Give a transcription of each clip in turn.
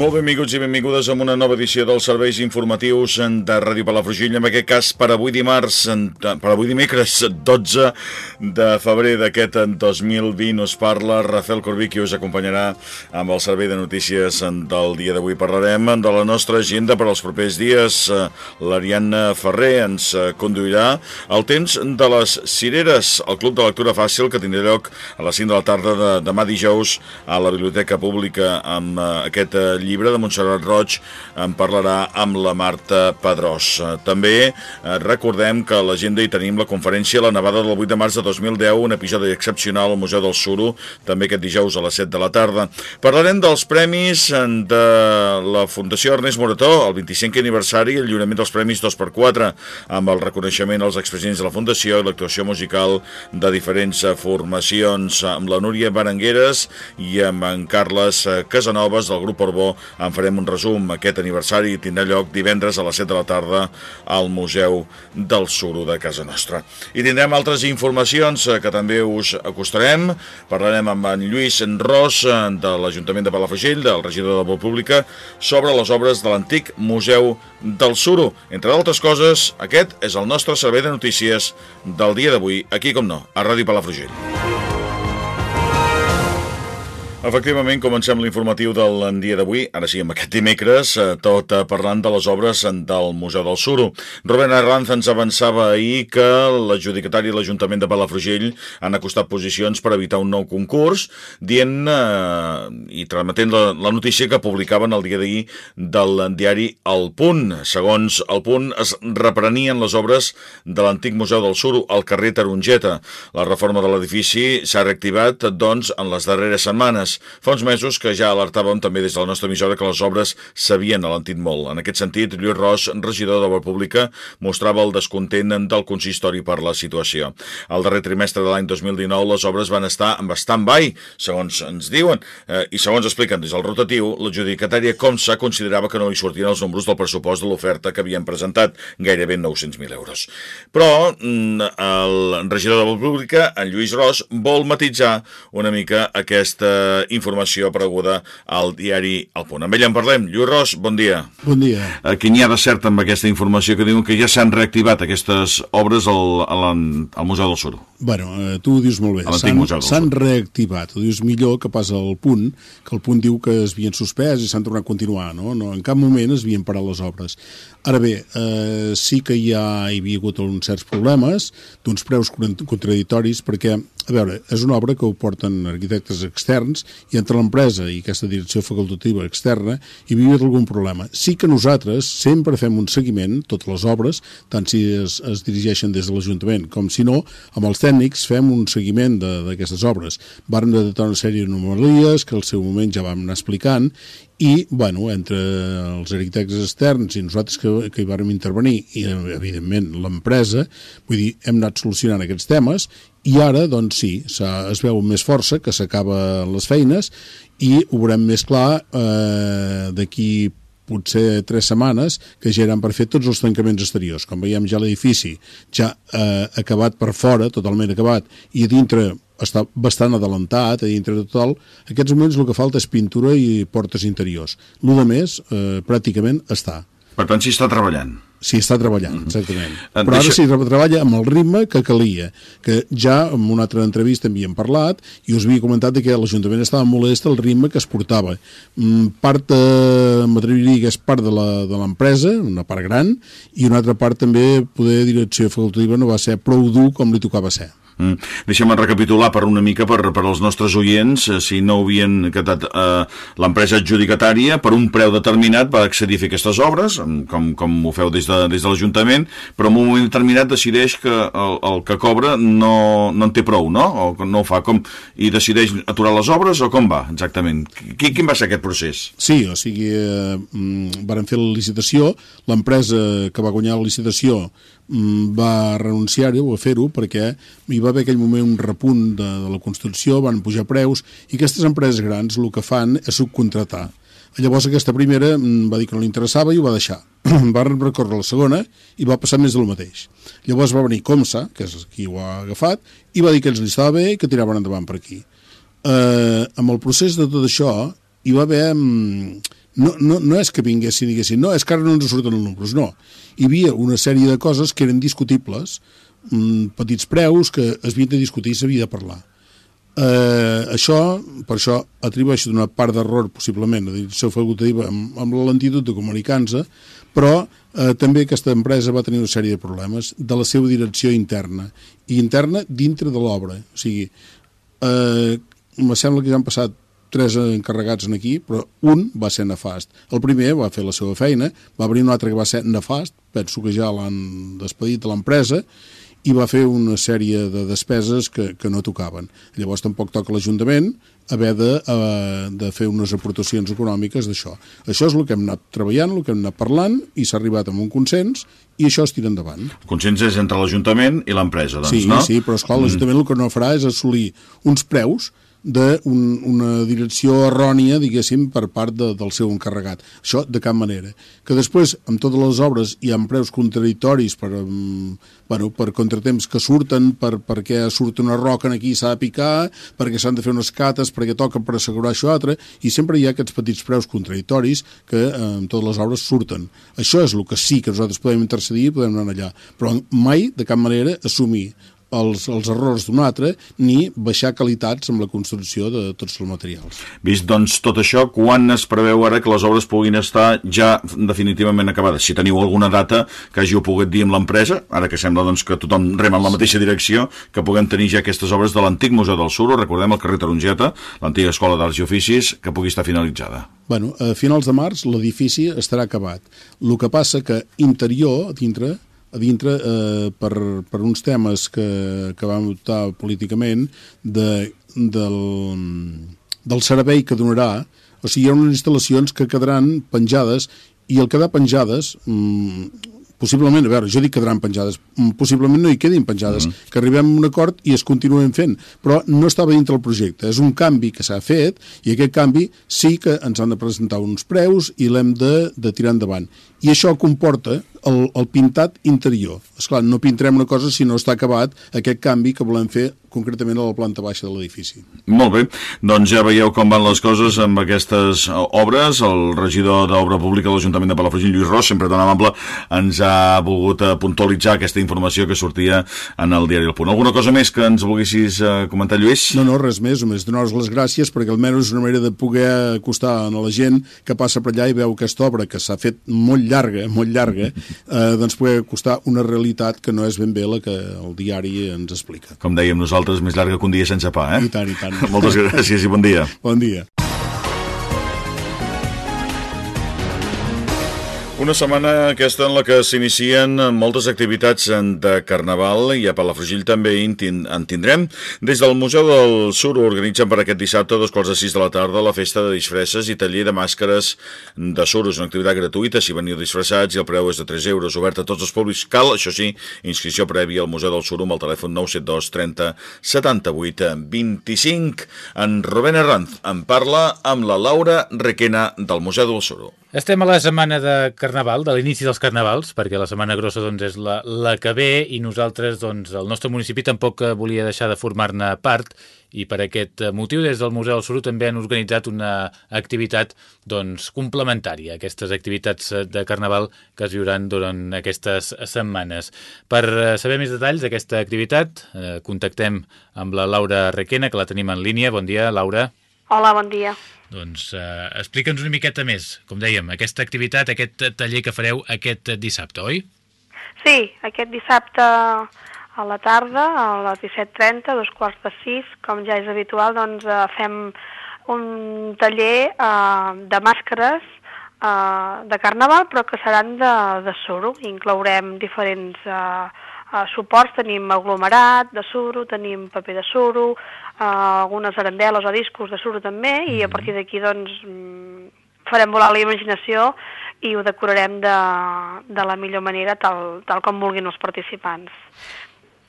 Molt benvinguts i benvingudes a una nova edició dels serveis informatius de Ràdio Palafrugell, en aquest cas per avui dimarts, per avui dimecres 12 de febrer d'aquest 2020 us parla Rafael Corbí, qui us acompanyarà amb el servei de notícies del dia d'avui. Parlarem de la nostra agenda per als propers dies. L'Ariadna Ferrer ens conduirà al temps de les cireres, el Club de Lectura Fàcil, que tindrà lloc a les 5 de la tarda de demà dijous a la Biblioteca Pública amb aquest llibre llibre de Montserrat Roig en parlarà amb la Marta Pedrós. També eh, recordem que a l'agenda hi tenim la conferència La nevada del 8 de març de 2010, un episodi excepcional al Museu del Suro, també aquest dijous a les 7 de la tarda. Parlarem dels premis de la Fundació Ernest Morató, el 25è aniversari, el lliurament dels premis 2x4, amb el reconeixement als expresidents de la Fundació i l'actuació musical de diferents formacions, amb la Núria Berengueres i amb en Carles Casanovas del grup Orbó en farem un resum. Aquest aniversari tindrà lloc divendres a les 7 de la tarda al Museu del Suro de casa nostra. I tindrem altres informacions eh, que també us acostarem. Parlarem amb en Lluís Ros eh, de l'Ajuntament de Palafrugell, del regidor de la Pública, sobre les obres de l'antic Museu del Suro. Entre d'altres coses, aquest és el nostre servei de notícies del dia d'avui, aquí com no, a Ràdio Palafrugell. Efectivament, comencem l'informatiu del dia d'avui, ara sí, amb aquest dimecres, eh, tot eh, parlant de les obres del Museu del Suro. Rubén Arranz ens avançava ahir que l'adjudicatari i l'Ajuntament de Palafrugell han acostat posicions per evitar un nou concurs, dient eh, i transmetent la, la notícia que publicaven el dia d'ahir del diari El Punt. Segons El Punt, es reprenien les obres de l'antic Museu del Suro al carrer Tarongeta. La reforma de l'edifici s'ha reactivat, doncs, en les darreres setmanes obres. Fa uns mesos que ja alertàvem també des de la nostra emissora que les obres s'havien alentit molt. En aquest sentit, Lluís Ros, regidor d'Obra Pública, mostrava el descontent del consistori per la situació. Al darrer trimestre de l'any 2019 les obres van estar en bastant bai, segons ens diuen, eh, i segons expliquen des del rotatiu, l'adjudicatària Comsa considerava que no li sortien els números del pressupost de l'oferta que havien presentat, gairebé 900.000 euros. Però mm, el regidor de Pública, en Lluís Ros, vol matitzar una mica aquesta informació apareguda al diari El Punt. Amb ell en parlem. Lluís Ros, bon dia. Bon dia. Aquí n'hi ha de cert amb aquesta informació que diuen que ja s'han reactivat aquestes obres al, al, al Museu del Sur. Bueno, eh, tu ho dius molt bé. S'han reactivat. Ho dius millor que passa al Punt, que el Punt diu que es havien suspès i s'han tornat a continuar. No? no? En cap moment es havien parat les obres. Ara bé, eh, sí que hi, ha, hi havia hagut uns certs problemes d'uns preus contradictoris perquè a veure, és una obra que ho porten arquitectes externs i entre l'empresa i aquesta direcció facultativa externa hi havia algun problema. Sí que nosaltres sempre fem un seguiment, totes les obres, tant si es, es dirigeixen des de l'Ajuntament com si no, amb els tècnics fem un seguiment d'aquestes obres. Varen detectar una sèrie d'anomalies que al seu moment ja vam anar explicant i, bueno, entre els arquitectes externs i nosaltres que, que hi vàrem intervenir i, evidentment, l'empresa, vull dir, hem anat solucionant aquests temes i ara, doncs sí, es veu més força, que s'acaba les feines i ho veurem més clar eh, d'aquí potser tres setmanes que ja eren per fer tots els tancaments exteriors. Com veiem ja l'edifici ja eh, acabat per fora, totalment acabat, i dintre està bastant adelantat, a dintre de. En aquests moments el que falta és pintura i portes interiors. El de més, eh, pràcticament està. Per tant, s'hi està treballant. S'hi està treballant, exactament. Mm -hmm. Però ara s'hi treballa amb el ritme que calia, que ja en una altra entrevista havíem parlat i us havia comentat que l'Ajuntament estava molest el ritme que es portava. Mm, part, eh, m'atreviria que és part de l'empresa, una part gran, i una altra part també, poder direcció facultativa no va ser prou dur com li tocava ser. Mm. Deixa'm recapitular per una mica per, per als nostres oients, eh, si no havien quedat eh, l'empresa adjudicatària per un preu determinat va accedir a fer aquestes obres, com, com ho feu des de, des de l'Ajuntament, però en un moment determinat decideix que el, el que cobra no, no en té prou, no? O no ho fa com, i decideix aturar les obres o com va exactament? Quin, quin va ser aquest procés? Sí, o sigui, eh, mm, van fer la licitació, l'empresa que va guanyar la licitació Mm, va renunciar-ho a fer-ho perquè hi va haver aquell moment un repunt de, de la construcció, van pujar preus i aquestes empreses grans el que fan és subcontratar. Llavors aquesta primera mm, va dir que no li interessava i ho va deixar. va recórrer la segona i va passar més del mateix. Llavors va venir Comsa, que és qui ho ha agafat, i va dir que els li estava bé i que tiraven endavant per aquí. Eh, amb el procés de tot això hi va haver... Mm, no, no, no és que vinguessin i diguessin no, és que ara no ens surten els números, no hi havia una sèrie de coses que eren discutibles, mmm, petits preus que es havien de discutir i s'havia de parlar. Eh, això, per això atribueixo d'una part d'error possiblement a direcció facultativa amb, amb la lentitud de comunicar-se, però eh, també aquesta empresa va tenir una sèrie de problemes de la seva direcció interna, i interna dintre de l'obra. O sigui, eh, me sembla que ja han passat tres encarregats en aquí, però un va ser nefast. El primer va fer la seva feina, va venir un altre que va ser nefast, penso que ja l'han despedit a l'empresa, i va fer una sèrie de despeses que, que no tocaven. Llavors tampoc toca l'Ajuntament haver de, uh, de fer unes aportacions econòmiques d'això. Això és el que hem anat treballant, el que hem anat parlant, i s'ha arribat a un consens, i això es tira endavant. El consens és entre l'Ajuntament i l'empresa, doncs, sí, no? Sí, però esclar, l'Ajuntament mm. el que no farà és assolir uns preus d'una un, direcció errònia, diguéssim, per part de, del seu encarregat. Això de cap manera. Que després, amb totes les obres, hi ha preus contradictoris per, um, bueno, per contratemps que surten, per, perquè surt una roca aquí s'ha de picar, perquè s'han de fer unes cates, perquè toca per assegurar això altre, i sempre hi ha aquests petits preus contradictoris que eh, amb totes les obres surten. Això és el que sí que nosaltres podem intercedir i podem anar allà, però mai, de cap manera, assumir els, els errors d'un altre ni baixar qualitats amb la construcció de tots els materials. Vist doncs tot això, quan es preveu ara que les obres puguin estar ja definitivament acabades? Si teniu alguna data que hàgiu pogut dir amb l'empresa, ara que sembla doncs, que tothom rema en la mateixa direcció, que puguem tenir ja aquestes obres de l'antic Museu del Suro, recordem el carrer Tarongeta, l'antiga Escola d'Arts i Oficis, que pugui estar finalitzada. Bueno, a finals de març l'edifici estarà acabat. El que passa que interior, dintre, a dintre eh, per, per uns temes que, que vam optar políticament de, del, del servei que donarà, o sigui, hi ha unes instal·lacions que quedaran penjades i el quedar penjades mmm, possiblement, a veure, jo dic quedaran penjades, mm, possiblement no hi quedin penjades, mm -hmm. que arribem a un acord i es continuen fent, però no estava dintre el projecte, és un canvi que s'ha fet i aquest canvi sí que ens han de presentar uns preus i l'hem de, de tirar endavant. I això comporta el, el pintat interior. És clar, no pintarem una cosa si no està acabat aquest canvi que volem fer concretament a la planta baixa de l'edifici. Molt bé, doncs ja veieu com van les coses amb aquestes obres. El regidor d'Obra Pública de l'Ajuntament de Palafrugell, Lluís Ros, sempre tan amable, ens ha volgut eh, puntualitzar aquesta informació que sortia en el diari El Punt. Alguna cosa més que ens volguessis eh, comentar, Lluís? No, no, res més, només donar-vos les gràcies perquè almenys és una manera de poder acostar a la gent que passa per allà i veu aquesta obra que s'ha fet molt llarga, molt llarga, eh, doncs poder costar una realitat que no és ben bé la que el diari ens explica. Com dèiem nosaltres, més llarga que un dia sense pa, eh? I tant, i tant. Moltes gràcies i bon dia. Bon dia. Una setmana aquesta en la que s'inicien moltes activitats de Carnaval i a Palafrugell també en tindrem. Des del Museu del Sur organitzen per aquest dissabte a dos quarts de sis de la tarda la festa de disfresses i taller de màscares de suros, una activitat gratuïta si veniu disfressats i el preu és de 3 euros, obert a tots els públics. Cal, això sí, inscripció prèvia al Museu del Sur amb el telèfon 972 30 78 25. En Rubén Herranz en parla amb la Laura Requena del Museu del Suro. Estem a la setmana de Carnaval, de l'inici dels Carnavals, perquè la setmana grossa doncs, és la, la que ve i nosaltres, doncs, el nostre municipi tampoc volia deixar de formar-ne part i per aquest motiu des del Museu del Suro també han organitzat una activitat doncs, complementària, aquestes activitats de Carnaval que es viuran durant aquestes setmanes. Per eh, saber més detalls d'aquesta activitat, eh, contactem amb la Laura Requena, que la tenim en línia. Bon dia, Laura. Hola, bon dia. Doncs eh, explica'ns una miqueta més, com dèiem, aquesta activitat, aquest taller que fareu aquest dissabte, oi? Sí, aquest dissabte a la tarda, a les 17.30, dos quarts de sis, com ja és habitual, doncs eh, fem un taller eh, de màscares eh, de carnaval, però que seran de, de suro. Inclourem diferents eh, eh, suports, tenim aglomerat de suro, tenim paper de suro, eh, algunes arandeles o discos de suro també, i a mm-hmm. partir d'aquí doncs mm, farem volar la imaginació i ho decorarem de, de la millor manera tal, tal com vulguin els participants.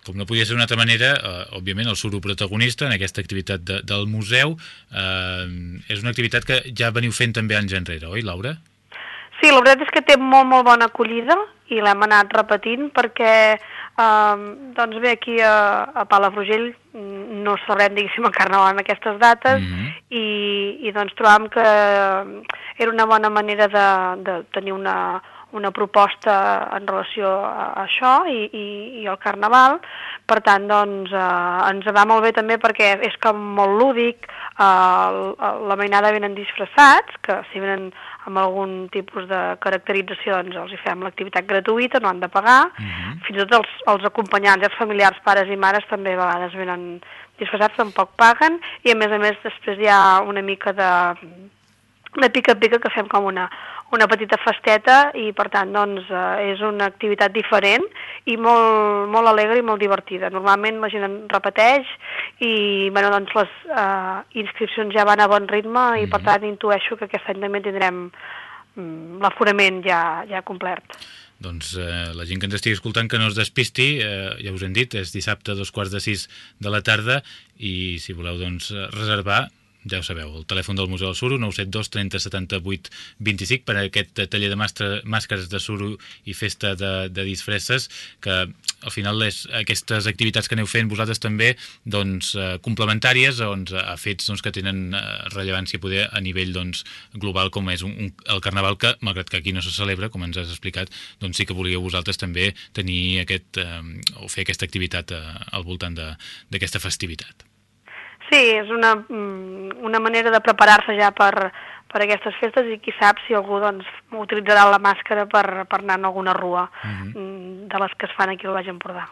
Com no podia ser d'una altra manera, eh, òbviament el suro protagonista en aquesta activitat de, del museu eh, és una activitat que ja veniu fent també anys enrere, oi Laura? Sí, la veritat és que té molt, molt bona acollida i l'hem anat repetint perquè eh, doncs bé, aquí a, a Palafrugell no celebrem, diguéssim, el carnaval en aquestes dates mm -hmm. i, i doncs trobam que era una bona manera de, de tenir una, una proposta en relació a això i, i, i al Carnaval. Per tant, doncs, eh, ens va molt bé també perquè és com molt lúdic, eh, la mainada venen disfressats, que si venen amb algun tipus de caracterització doncs els hi fem l'activitat gratuïta, no han de pagar, uh mhm. -huh. fins i tot els, els acompanyants, els familiars, pares i mares també a vegades venen disfressats, tampoc paguen, i a més a més després hi ha una mica de de pica-pica que fem com una, una petita festeta i per tant doncs, eh, és una activitat diferent i molt, molt alegre i molt divertida. Normalment la gent en repeteix i bueno, doncs les eh, inscripcions ja van a bon ritme i per mhm. tant intueixo que aquest any també tindrem mm, l'aforament ja, ja complert. Doncs eh, la gent que ens estigui escoltant que no es despisti, eh, ja us hem dit, és dissabte a dos quarts de sis de la tarda i si voleu doncs, reservar ja ho sabeu, el telèfon del Museu del Suro, 972 30 78 25, per aquest taller de màscares de suro i festa de, de disfresses, que al final les, aquestes activitats que aneu fent vosaltres també, doncs, eh, complementàries doncs, a fets doncs, que tenen eh, rellevància poder a nivell doncs, global com és un, un, el Carnaval, que malgrat que aquí no se celebra, com ens has explicat, doncs sí que volíeu vosaltres també tenir aquest, eh, o fer aquesta activitat eh, al voltant d'aquesta festivitat. Sí, és una, mm, una manera de preparar-se ja per, per aquestes festes i qui sap si algú doncs, utilitzarà la màscara per, per anar en alguna rua uh mhm. -huh. De les que es fan aquí al Baix Empordà.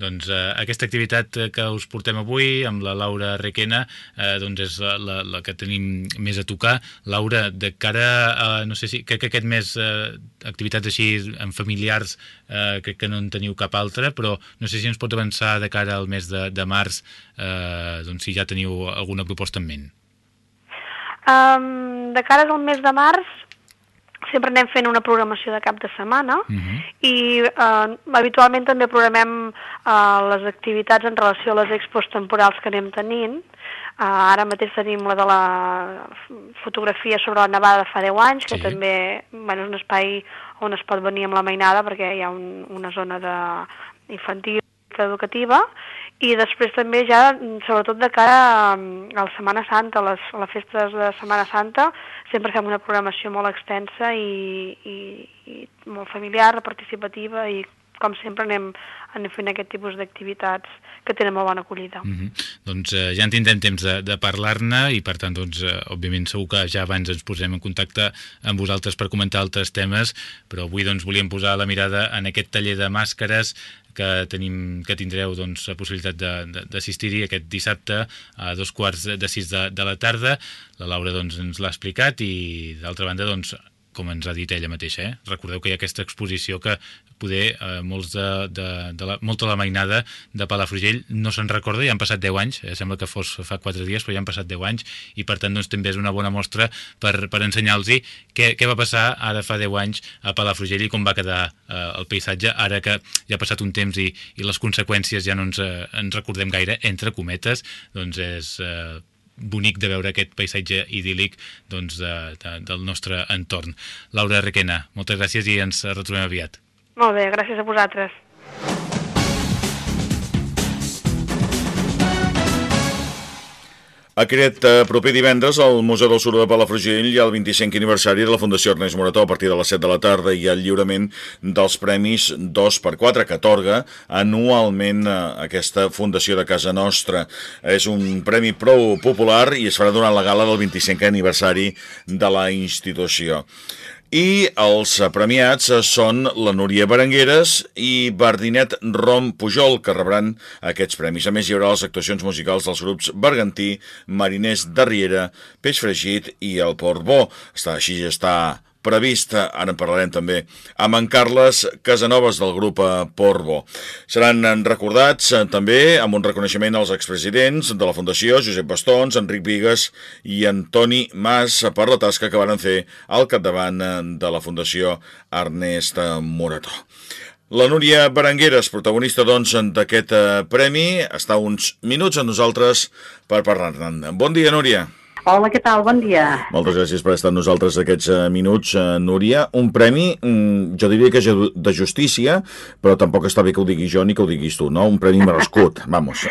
Doncs eh, aquesta activitat que us portem avui amb la Laura Requena eh, doncs és la, la que tenim més a tocar. Laura, de cara a, no sé si, crec que aquest mes eh, activitats així en familiars eh, crec que no en teniu cap altra, però no sé si ens pot avançar de cara al mes de, de març eh, doncs si ja teniu alguna proposta en ment. Um, de cara al mes de març sempre anem fent una programació de cap de setmana uh mhm. -huh. i uh, habitualment també programem uh, les activitats en relació a les expos temporals que anem tenint. Uh, ara mateix tenim la de la fotografia sobre la nevada de fa 10 anys, que sí. també bueno, és un espai on es pot venir amb la mainada perquè hi ha un, una zona de infantil educativa i després també ja, sobretot de cara a, a la Setmana Santa, a les, a les festes de Setmana Santa, sempre fem una programació molt extensa i, i, i molt familiar, participativa i com sempre anem, anem fent aquest tipus d'activitats que tenen molt bona acollida. Mm -hmm. Doncs eh, ja en tindrem temps de, de parlar-ne i per tant, doncs, eh, òbviament segur que ja abans ens posem en contacte amb vosaltres per comentar altres temes, però avui doncs, volíem posar la mirada en aquest taller de màscares que, tenim, que tindreu doncs, la possibilitat d'assistir-hi aquest dissabte a dos quarts de sis de, de la tarda. La Laura doncs, ens l'ha explicat i d'altra banda doncs, com ens ha dit ella mateixa. Eh? Recordeu que hi ha aquesta exposició que poder eh, molts de, de, de la, molta la mainada de Palafrugell no se'n recorda, ja han passat 10 anys, eh? sembla que fos fa 4 dies, però ja han passat 10 anys, i per tant doncs, també és una bona mostra per, per ensenyar-los què, què va passar ara fa 10 anys a Palafrugell i com va quedar eh, el paisatge, ara que ja ha passat un temps i, i les conseqüències ja no ens, eh, ens recordem gaire, entre cometes, doncs és... Eh, bonic de veure aquest paisatge idíl·lic doncs, de, de, del nostre entorn. Laura Requena, moltes gràcies i ens retrobem aviat. Molt bé, gràcies a vosaltres. Aquest eh, proper divendres al Museu del Sur de Palafrugell hi ha el 25 aniversari de la Fundació Ernest Morató a partir de les 7 de la tarda i el lliurament dels premis 2x4 que atorga anualment eh, aquesta Fundació de Casa Nostra. És un premi prou popular i es farà durant la gala del 25 aniversari de la institució. I els premiats són la Núria Berengueres i Bardinet Rom Pujol, que rebran aquests premis. A més, hi haurà les actuacions musicals dels grups Bergantí, Mariners de Riera, Peix Fregit i el Port Bo. Està, així està prevista, ara en parlarem també, amb en Carles Casanovas del grup eh, Porvo. Seran recordats eh, també amb un reconeixement als expresidents de la Fundació, Josep Bastons, Enric Vigues i Antoni Mas per la tasca que van fer al capdavant eh, de la Fundació Ernest Morató. La Núria Berengueres, protagonista doncs premi, està uns minuts amb nosaltres per parlar-ne. Bon dia, Núria. Hola, què tal? Bon dia. Moltes gràcies per estar amb nosaltres aquests uh, minuts, uh, Núria. Un premi, um, jo diria que és de justícia, però tampoc està bé que ho digui jo ni que ho diguis tu, no? Un premi merescut, vamos.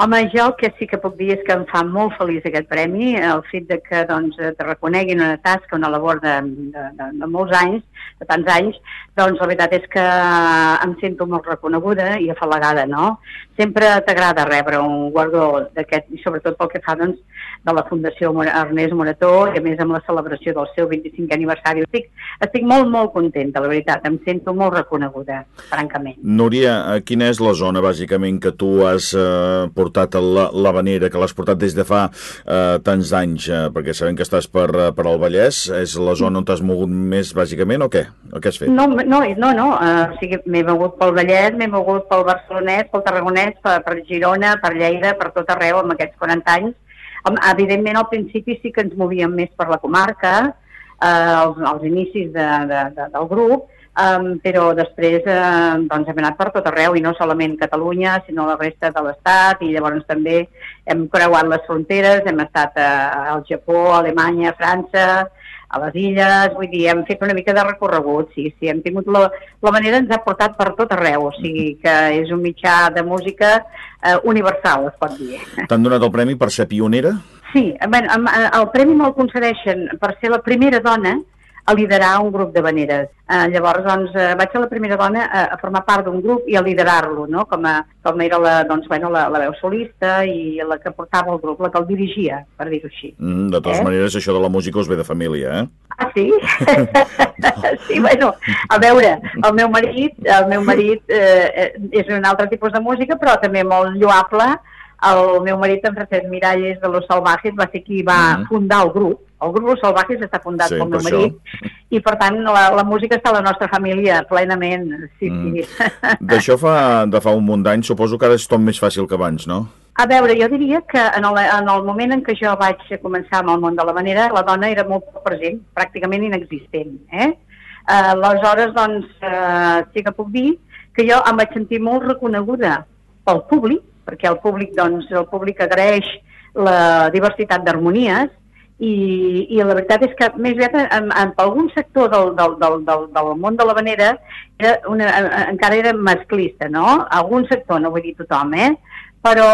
Home, jo el que sí que puc dir és que em fa molt feliç aquest premi, el fet de que doncs, te reconeguin una tasca, una labor de, de, de, de molts anys, de tants anys, doncs la veritat és que em sento molt reconeguda i afalagada, no? Sempre t'agrada rebre un guardó d'aquest, i sobretot pel que fa doncs, de la Fundació Ernest Morató i a més amb la celebració del seu 25è aniversari. Estic, estic molt, molt contenta, la veritat, em sento molt reconeguda, francament. Núria, eh, quina és la zona bàsicament que tu has eh, portat a la, la vanera, que l'has portat des de fa eh, tants anys, eh, perquè sabem que estàs per, eh, per al Vallès, és la zona on t'has mogut més bàsicament o què? O què has fet? No, no, no, no. Uh, o sigui, m'he mogut pel Vallès, m'he mogut pel Barcelonès, pel Tarragonès, per, per Girona, per Lleida, per tot arreu amb aquests 40 anys. Evidentment, al principi sí que ens movíem més per la comarca, eh, als, als inicis de, de, de, del grup, um, però després eh, doncs hem anat per tot arreu, i no solament Catalunya, sinó la resta de l'Estat, i llavors també hem creuat les fronteres, hem estat a, al Japó, a Alemanya, a França, a les illes, vull dir, hem fet una mica de recorregut, sí, sí, hem tingut la, la manera ens ha portat per tot arreu, o sigui que és un mitjà de música eh, universal, es pot dir. T'han donat el premi per ser pionera? Sí, bueno, el premi me'l concedeixen per ser la primera dona a liderar un grup de veneres. Eh, llavors, doncs, eh, vaig ser la primera dona a, a formar part d'un grup i a liderar-lo, no? com, a, com era la, doncs, bueno, la, la veu solista i la que portava el grup, la que el dirigia, per dir-ho així. Mm, de totes eh? maneres, això de la música us ve de família, eh? Ah, sí? sí, bueno, a veure, el meu marit, el meu marit eh, eh, és un altre tipus de música, però també molt lloable, el meu marit, en Francesc Miralles de Los Salvajes, va ser qui va mm -hmm. fundar el grup. El grup Los Salvajes està fundat sí, pel meu marit això. i, per tant, la, la música està a la nostra família plenament. Sí, mm. sí. D'això fa, de fa un munt d'anys, suposo que ara és tot més fàcil que abans, no? A veure, jo diria que en el, en el moment en què jo vaig començar amb el món de la manera, la dona era molt present, pràcticament inexistent. Eh? Uh, aleshores, doncs, uh, sí que puc dir que jo em vaig sentir molt reconeguda pel públic, perquè el públic, doncs, el públic agraeix la diversitat d'harmonies i, i la veritat és que més aviat en, en, algun sector del, del, del, del, del món de la vanera era una, encara era masclista, no? Algun sector, no vull dir tothom, eh? Però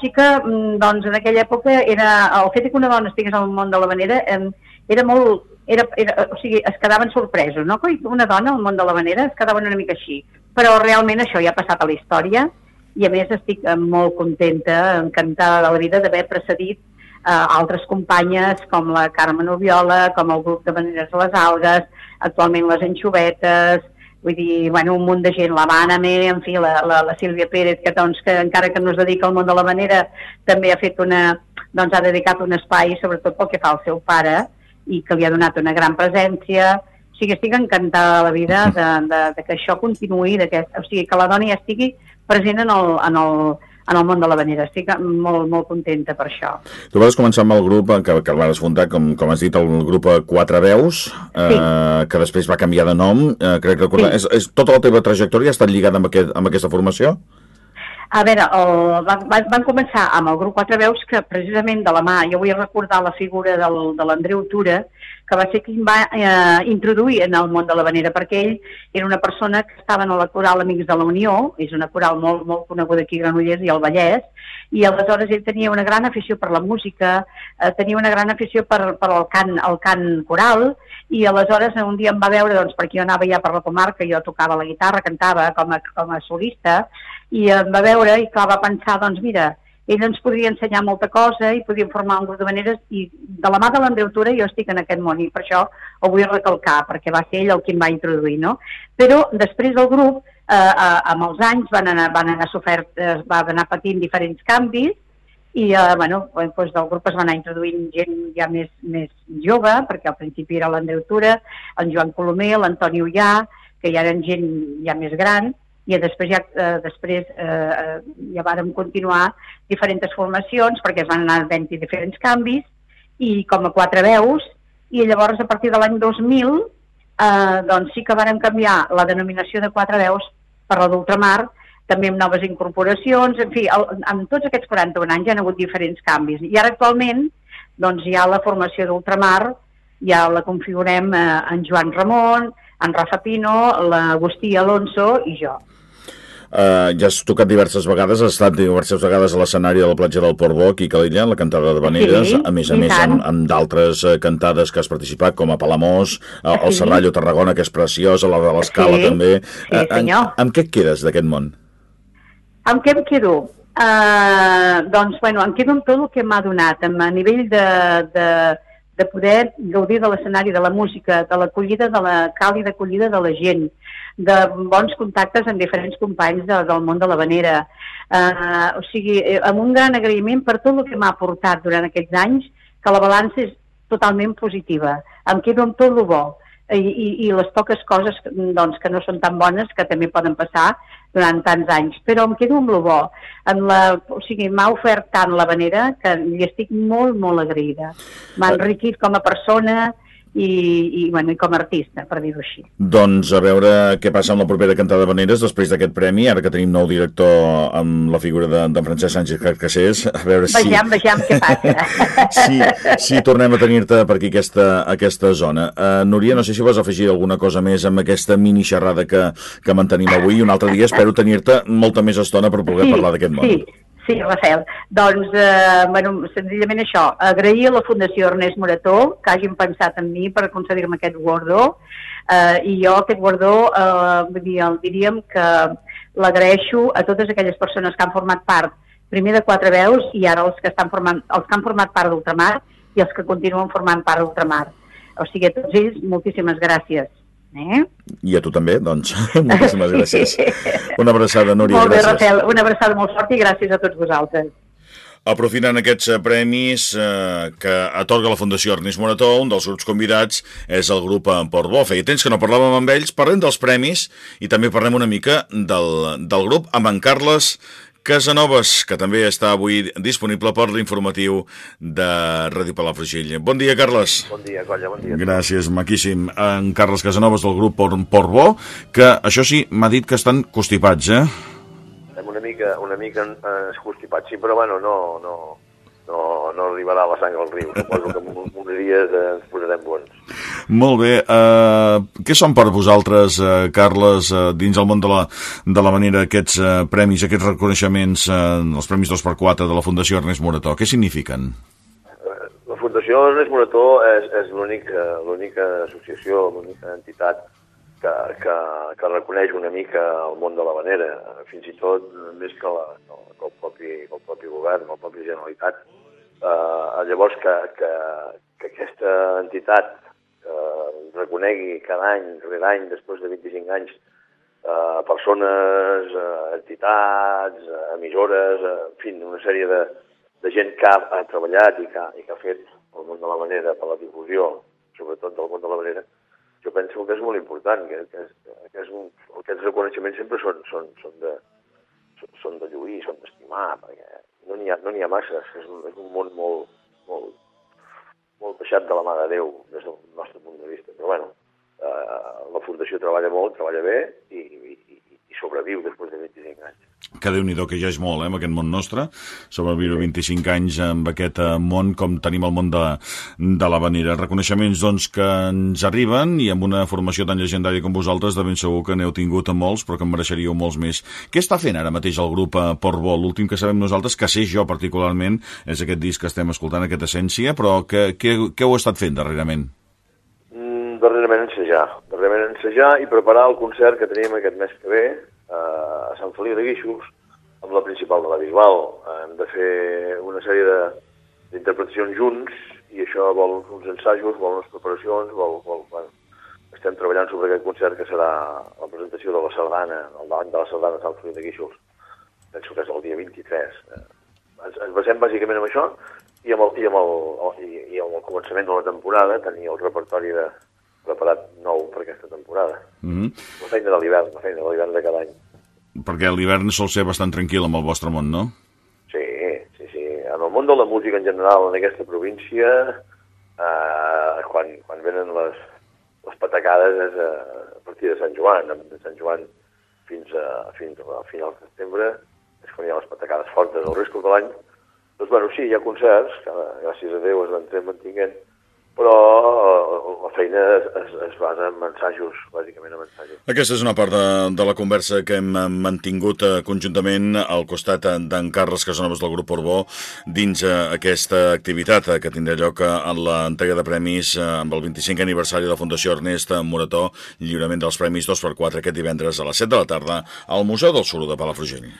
sí que, mm, doncs, en aquella època era, el fet que una dona estigués al món de la vanera era molt, era, era, o sigui, es quedaven sorpresos, no? Una dona al món de la vanera es quedaven una mica així. Però realment això ja ha passat a la història i a més estic eh, molt contenta, encantada de la vida d'haver precedit eh, altres companyes com la Carme Oviola, com el grup de Veneres de les Algues, actualment les Enxubetes, vull dir, bueno, un munt de gent, la Baname, en fi, la, la, la Sílvia Pérez, que, doncs, que encara que no es dedica al món de la manera, també ha fet una, doncs ha dedicat un espai, sobretot pel que fa al seu pare, i que li ha donat una gran presència, o sigui, estic encantada de la vida de, de, de que això continuï, de que, o sigui, que la dona ja estigui present en el, en el, en el món de la vanera. Estic molt, molt contenta per això. Tu vas començar amb el grup que, que el vas fundar, com, com has dit, el grup Quatre Veus, eh, sí. que després va canviar de nom. Eh, crec que Sí. És, és, tota la teva trajectòria ha estat lligada amb, aquest, amb aquesta formació? A veure, el, van, van començar amb el grup Quatre Veus, que precisament de la mà, jo vull recordar la figura del, de l'Andreu Tura, que va ser qui em va eh, introduir en el món de la vanera, perquè ell era una persona que estava en la coral Amics de la Unió, és una coral molt, molt coneguda aquí a Granollers i al Vallès, i aleshores ell tenia una gran afició per la música, eh, tenia una gran afició per, per el, cant, el cant coral, i aleshores un dia em va veure, doncs, perquè jo anava ja per la comarca, jo tocava la guitarra, cantava com a, com a solista, i em va veure i clar, va pensar, doncs mira, ell ens podria ensenyar molta cosa i podria formar un grup de maneres i de la mà de l'Andreu Tura jo estic en aquest món i per això ho vull recalcar perquè va ser ell el qui em va introduir, no? Però després del grup, eh, eh, amb els anys van anar, van anar sofert, es va anar patint diferents canvis i eh, bueno, doncs del grup es va anar introduint gent ja més, més jove, perquè al principi era l'Andreu Tura, el Joan Colomer, l'Antoni Ullà, que ja eren gent ja més gran, i després ja, eh, després, eh, ja vàrem continuar diferents formacions perquè es van anar fent diferents canvis i com a quatre veus i llavors a partir de l'any 2000 eh, doncs sí que vàrem canviar la denominació de quatre veus per la d'ultramar també amb noves incorporacions, en fi, el, en tots aquests 41 anys hi ha hagut diferents canvis. I ara actualment, doncs ja la formació d'ultramar ja la configurem eh, en Joan Ramon, en Rafa Pino, l'Agustí Alonso i jo. Uh, ja has tocat diverses vegades, has estat diverses vegades a l'escenari de la platja del Port Bo, aquí a Calella, la cantada de Vaneres, sí, a més a més amb, amb d'altres uh, cantades que has participat, com a Palamós, uh, el sí. Serrallo Tarragona, que és preciosa, la de l'Escala sí, també. Sí, uh, en, amb què et quedes d'aquest món? Amb què em quedo? Uh, doncs, bueno, em quedo amb tot el que m'ha donat, a nivell de, de, de poder gaudir de l'escenari, de la música, de l'acollida, de la càlida acollida de la gent, de bons contactes amb diferents companys de, del món de la vanera. Uh, o sigui, eh, amb un gran agraïment per tot el que m'ha aportat durant aquests anys, que la balança és totalment positiva. Em quedo amb tot el bo i, i, i les poques coses doncs, que no són tan bones, que també poden passar durant tants anys, però em quedo amb el bo. En la, o sigui, m'ha ofert tant la vanera que li estic molt, molt agraïda. M'ha enriquit com a persona, i, i, bueno, i com a artista, per dir-ho així. Doncs a veure què passa amb la propera cantada de Veneres després d'aquest premi, ara que tenim nou director amb la figura de, de Francesc Sánchez Carcassés, a veure si... Vejam, vejam què passa. si, si tornem a tenir-te per aquí aquesta, aquesta zona. Uh, Núria, no sé si vols afegir alguna cosa més amb aquesta mini xerrada que, que mantenim avui un altre dia espero tenir-te molta més estona per poder sí, parlar d'aquest món. Sí, Sí, Rafael. Doncs, eh, bueno, senzillament això, agrair a la Fundació Ernest Morató que hagin pensat en mi per concedir-me aquest guardó eh, i jo aquest guardó eh, dir, el diríem que l'agraeixo a totes aquelles persones que han format part primer de quatre veus i ara els que, estan formant, els que han format part d'Ultramar i els que continuen formant part d'Ultramar. O sigui, a tots ells, moltíssimes gràcies. Eh? I a tu també, doncs. Moltíssimes gràcies. Una abraçada, Núria. Molt bé, gràcies. Rafael. Una abraçada molt forta i gràcies a tots vosaltres. Aprofitant aquests eh, premis eh, que atorga la Fundació Ernest Morató, un dels grups convidats és el grup Port Bo. Feia temps que no parlàvem amb ells, parlem dels premis i també parlem una mica del, del grup amb en Carles Casanovas, que també està avui disponible per l'informatiu de Ràdio Palafrugell. Bon dia, Carles. Bon dia, Colla, bon dia. Gràcies, maquíssim. En Carles Casanovas del grup Port, Bo, que això sí, m'ha dit que estan constipats, eh? Estem una mica, una mica eh, constipats, sí, però bueno, no, no, no, no arribarà la sang al riu. Suposo que en uns dies ens posarem bons. Molt bé. Uh, què són per vosaltres, uh, Carles, uh, dins el món de la, de la manera aquests uh, premis, aquests reconeixements, uh, els Premis 2x4 de la Fundació Ernest Morató? Què signifiquen? La Fundació Ernest Morató és, és l'única associació, l'única entitat que, que, que reconeix una mica el món de la vanera, fins i tot més que, la, que, el, propi, que el propi govern, el propi Generalitat. Eh, llavors que, que, que aquesta entitat eh, reconegui cada any, rere any, després de 25 anys, eh, persones, eh, entitats, eh, emissores, eh, en fi, una sèrie de, de gent que ha, ha treballat i que, i que ha fet el món de la manera per la difusió, sobretot del món de la manera, jo penso que és molt important, que, que, que és un, aquests reconeixements sempre són, són, són, de, són de lluir, són d'estimar, perquè no n'hi ha, no ha masses, és un, és un món molt, molt, molt deixat de la mà de Déu des del nostre punt de vista. Però bueno, eh, la Fundació treballa molt, treballa bé i, i, sobreviu després de 25 anys que déu nhi que ja és molt, eh, amb aquest món nostre, sobreviure 25 anys amb aquest eh, món com tenim el món de, de la vanera. Reconeixements, doncs, que ens arriben i amb una formació tan llegendària com vosaltres, de ben segur que n'heu tingut a molts, però que en mereixeríeu molts més. Què està fent ara mateix el grup eh, Portbol? L'últim que sabem nosaltres, que sé jo particularment, és aquest disc que estem escoltant, aquesta essència, però què, què, què heu estat fent darrerament? Ensejar i preparar el concert que tenim aquest mes que ve, a Sant Feliu de Guíxols, amb la principal de la Bisbal. Hem de fer una sèrie d'interpretacions junts i això vol uns ensajos, vol unes preparacions, vol, vol, bueno, estem treballant sobre aquest concert que serà la presentació de la sardana, el davant de la sardana de Sant Feliu de Guíxols, penso que és el dia 23. Eh, ens, ens basem bàsicament en això i amb, el, i, amb el, i, i amb el començament de la temporada tenir el repertori de, preparat nou per aquesta temporada. Mm -hmm. La feina de l'hivern, la feina de l'hivern de cada any. Perquè l'hivern sol ser bastant tranquil amb el vostre món, no? Sí, sí, sí. En el món de la música en general, en aquesta província, eh, quan, quan venen les, les patacades és a, a partir de Sant Joan, de Sant Joan fins a, fins a final de setembre, és quan hi ha les patacades fortes. El resta de l'any, doncs bueno, sí, hi ha concerts, que gràcies a Déu es van mantinguent, però eh, la feina es, es, basa en assajos, bàsicament en assajos. Aquesta és una part de, de la conversa que hem mantingut eh, conjuntament al costat d'en Carles Casanovas del grup Orbó dins eh, aquesta activitat que tindrà lloc en l'entrega de premis amb el 25 aniversari de la Fundació Ernest Morató, lliurament dels premis 2x4 aquest divendres a les 7 de la tarda al Museu del Suro de Palafrugell.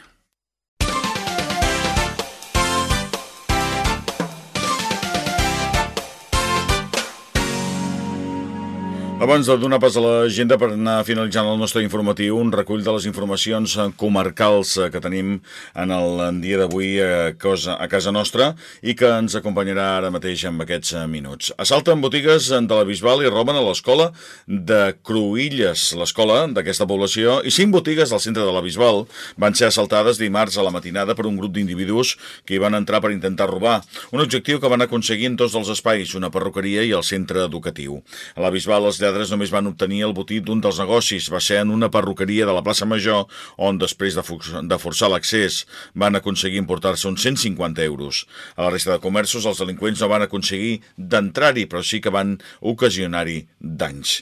Abans de donar pas a l'agenda per anar finalitzant el nostre informatiu, un recull de les informacions comarcals que tenim en el dia d'avui a, a casa nostra i que ens acompanyarà ara mateix en aquests minuts. Assalten botigues de la Bisbal i roben a l'escola de Cruïlles, l'escola d'aquesta població, i cinc botigues del centre de la Bisbal van ser assaltades dimarts a la matinada per un grup d'individus que hi van entrar per intentar robar, un objectiu que van aconseguir en tots els espais, una perruqueria i el centre educatiu. A la Bisbal els lladres només van obtenir el botit d'un dels negocis. Va ser en una perruqueria de la plaça Major on, després de, de forçar l'accés, van aconseguir importar-se uns 150 euros. A la resta de comerços, els delinqüents no van aconseguir d'entrar-hi, però sí que van ocasionar-hi danys.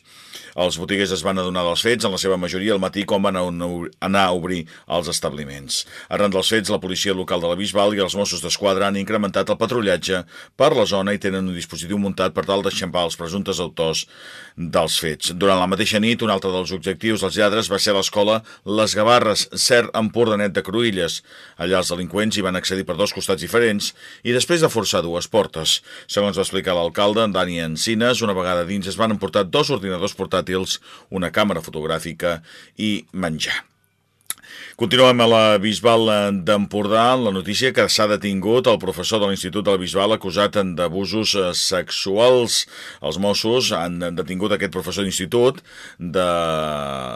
Els botiguers es van adonar dels fets, en la seva majoria al matí, quan van anar a obrir els establiments. Arran dels fets, la policia local de la Bisbal i els Mossos d'Esquadra han incrementat el patrullatge per la zona i tenen un dispositiu muntat per tal d'eixampar els presumptes autors dels fets. Durant la mateixa nit, un altre dels objectius dels lladres va ser l'escola Les Gavarres, cert Empordanet de Cruïlles. Allà els delinqüents hi van accedir per dos costats diferents i després de forçar dues portes. Segons va explicar l'alcalde, Dani Encines, una vegada dins es van emportar dos ordinadors portàtils, una càmera fotogràfica i menjar. Continuem a la Bisbal d'Empordà, la notícia que s'ha detingut el professor de l'Institut de la Bisbal acusat d'abusos eh, sexuals. Els Mossos han detingut aquest professor d'institut de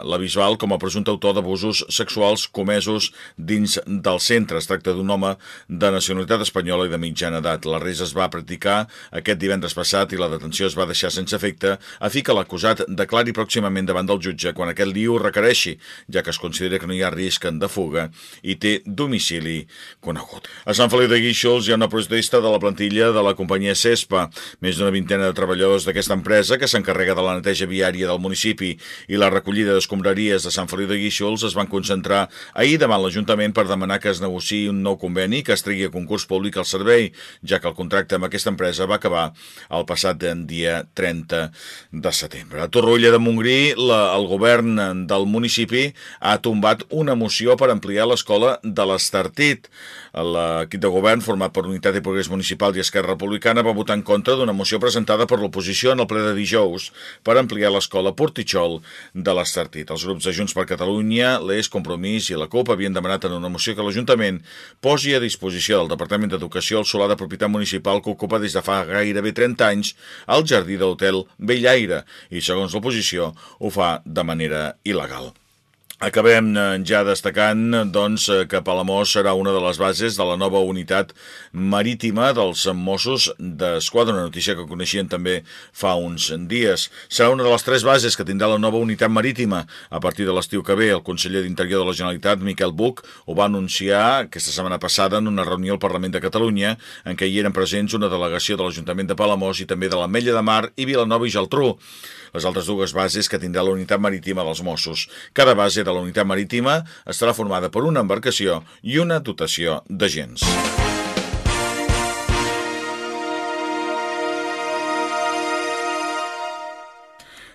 la Bisbal com a presumpte autor d'abusos sexuals comesos dins del centre. Es tracta d'un home de nacionalitat espanyola i de mitjana edat. La res es va practicar aquest divendres passat i la detenció es va deixar sense efecte a fi que l'acusat declari pròximament davant del jutge quan aquest li ho requereixi, ja que es considera que no hi ha risc de fuga i té domicili conegut. A Sant Feliu de Guíxols hi ha una protesta de la plantilla de la companyia CESPA, més d'una vintena de treballadors d'aquesta empresa que s'encarrega de la neteja viària del municipi i la recollida d'escombraries de Sant Feliu de Guíxols es van concentrar ahir davant l'Ajuntament per demanar que es negociï un nou conveni que es trigui a concurs públic al servei, ja que el contracte amb aquesta empresa va acabar el passat dia 30 de setembre. A Torroella de Montgrí, la, el govern del municipi ha tombat una moció moció per ampliar l'escola de l'Estartit. L'equip de govern, format per Unitat i Progrés Municipal i Esquerra Republicana, va votar en contra d'una moció presentada per l'oposició en el ple de dijous per ampliar l'escola Portitxol de l'Estartit. Els grups de Junts per Catalunya, l'ES, Compromís i la CUP havien demanat en una moció que l'Ajuntament posi a disposició del Departament d'Educació el solar de propietat municipal que ocupa des de fa gairebé 30 anys el jardí d'hotel Bellaire i, segons l'oposició, ho fa de manera il·legal. Acabem eh, ja destacant doncs, eh, que Palamós serà una de les bases de la nova unitat marítima dels Mossos d'Esquadra, una notícia que coneixien també fa uns dies. Serà una de les tres bases que tindrà la nova unitat marítima a partir de l'estiu que ve. El conseller d'Interior de la Generalitat, Miquel Buch, ho va anunciar aquesta setmana passada en una reunió al Parlament de Catalunya en què hi eren presents una delegació de l'Ajuntament de Palamós i també de la Mella de Mar i Vilanova i Geltrú les altres dues bases que tindrà la unitat marítima dels Mossos. Cada base de la unitat marítima estarà formada per una embarcació i una dotació d'agents.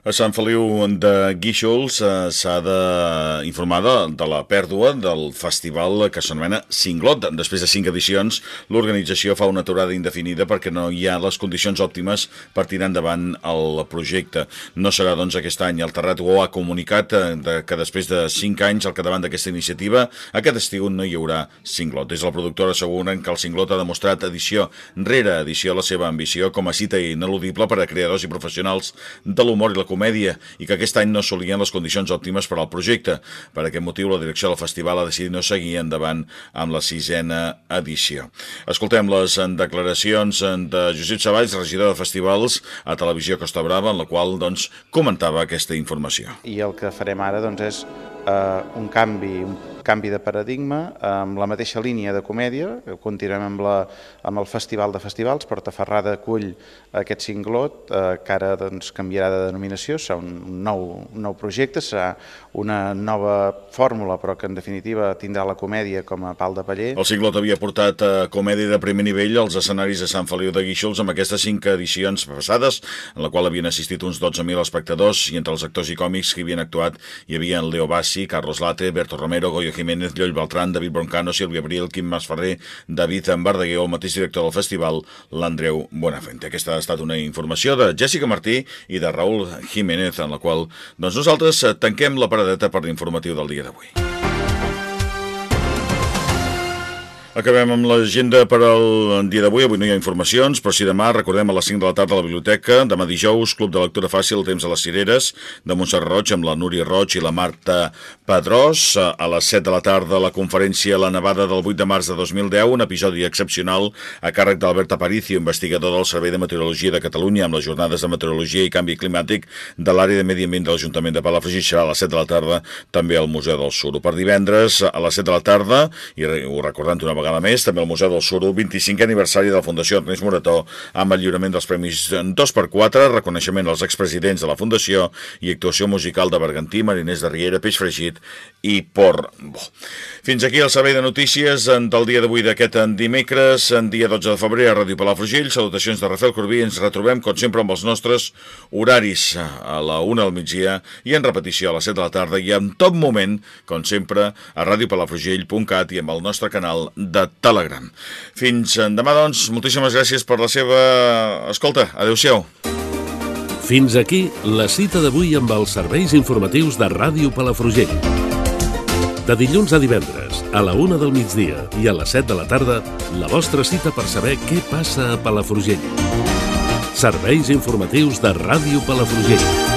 A Sant Feliu de Guíxols eh, s'ha d'informar de, de la pèrdua del festival que s'anomena Cinglot. Després de cinc edicions, l'organització fa una aturada indefinida perquè no hi ha les condicions òptimes per tirar endavant el projecte. No serà, doncs, aquest any. El Terrat ho ha comunicat eh, que després de cinc anys al capdavant d'aquesta iniciativa, aquest estiu no hi haurà Cinglot. Des de la productora asseguren que el Cinglot ha demostrat edició rere edició la seva ambició com a cita ineludible per a creadors i professionals de l'humor i la comèdia i que aquest any no assolien les condicions òptimes per al projecte. Per aquest motiu, la direcció del festival ha decidit no seguir endavant amb la sisena edició. Escoltem les declaracions de Josep Savalls, regidor de festivals a Televisió Costa Brava, en la qual doncs, comentava aquesta informació. I el que farem ara doncs, és eh, un canvi, un canvi de paradigma amb la mateixa línia de comèdia, continuem amb, la, amb el Festival de Festivals, Portaferrada acull aquest cinglot, eh, que ara doncs, canviarà de denominació, serà un nou, un nou projecte, serà una nova fórmula, però que en definitiva tindrà la comèdia com a pal de paller. El cinglot havia portat eh, comèdia de primer nivell als escenaris de Sant Feliu de Guíxols amb aquestes cinc edicions passades, en la qual havien assistit uns 12.000 espectadors i entre els actors i còmics que havien actuat hi havia en Leo Bassi, Carlos Late, Berto Romero, Goyo Jiménez, Lloll Beltrán, David Broncano, Silvia Abril, Quim Masferrer, David Verdaguer, el mateix director del festival, l'Andreu Buenafuente. Aquesta ha estat una informació de Jessica Martí i de Raúl Jiménez, en la qual doncs, nosaltres tanquem la paradeta per l'informatiu del dia d'avui. Acabem amb l'agenda per al dia d'avui. Avui no hi ha informacions, però si demà recordem a les 5 de la tarda a la biblioteca. Demà dijous, Club de Lectura Fàcil, Temps a les Cireres, de Montserrat Roig amb la Núria Roig i la Marta Pedrós. A les 7 de la tarda, la conferència La Nevada del 8 de març de 2010, un episodi excepcional a càrrec d'Albert Aparicio, investigador del Servei de Meteorologia de Catalunya, amb les jornades de Meteorologia i Canvi Climàtic de l'àrea de Medi Ambient de l'Ajuntament de Palafrugell. Serà a les 7 de la tarda també al Museu del Suro. Per divendres, a les 7 de la tarda, i ho recordant una vegada vegada més, també el Museu del Suro, 25è aniversari de la Fundació Ernest Morató, amb el lliurament dels Premis 2x4, reconeixement als expresidents de la Fundació i actuació musical de Bergantí, Mariners de Riera, Peix Fregit i Por Bo. Fins aquí el servei de notícies del dia d'avui d'aquest dimecres, en dia 12 de febrer a Ràdio Palafrugell. Salutacions de Rafael Corbí. Ens retrobem, com sempre, amb els nostres horaris a la 1 del migdia i en repetició a les 7 de la tarda i en tot moment, com sempre, a radiopalafrugell.cat i amb el nostre canal de de Telegram. Fins demà, doncs, moltíssimes gràcies per la seva escolta. Adéu-siau. Fins aquí la cita d'avui amb els serveis informatius de Ràdio Palafrugell. De dilluns a divendres, a la una del migdia i a les 7 de la tarda, la vostra cita per saber què passa a Palafrugell. Serveis informatius de Ràdio Palafrugell.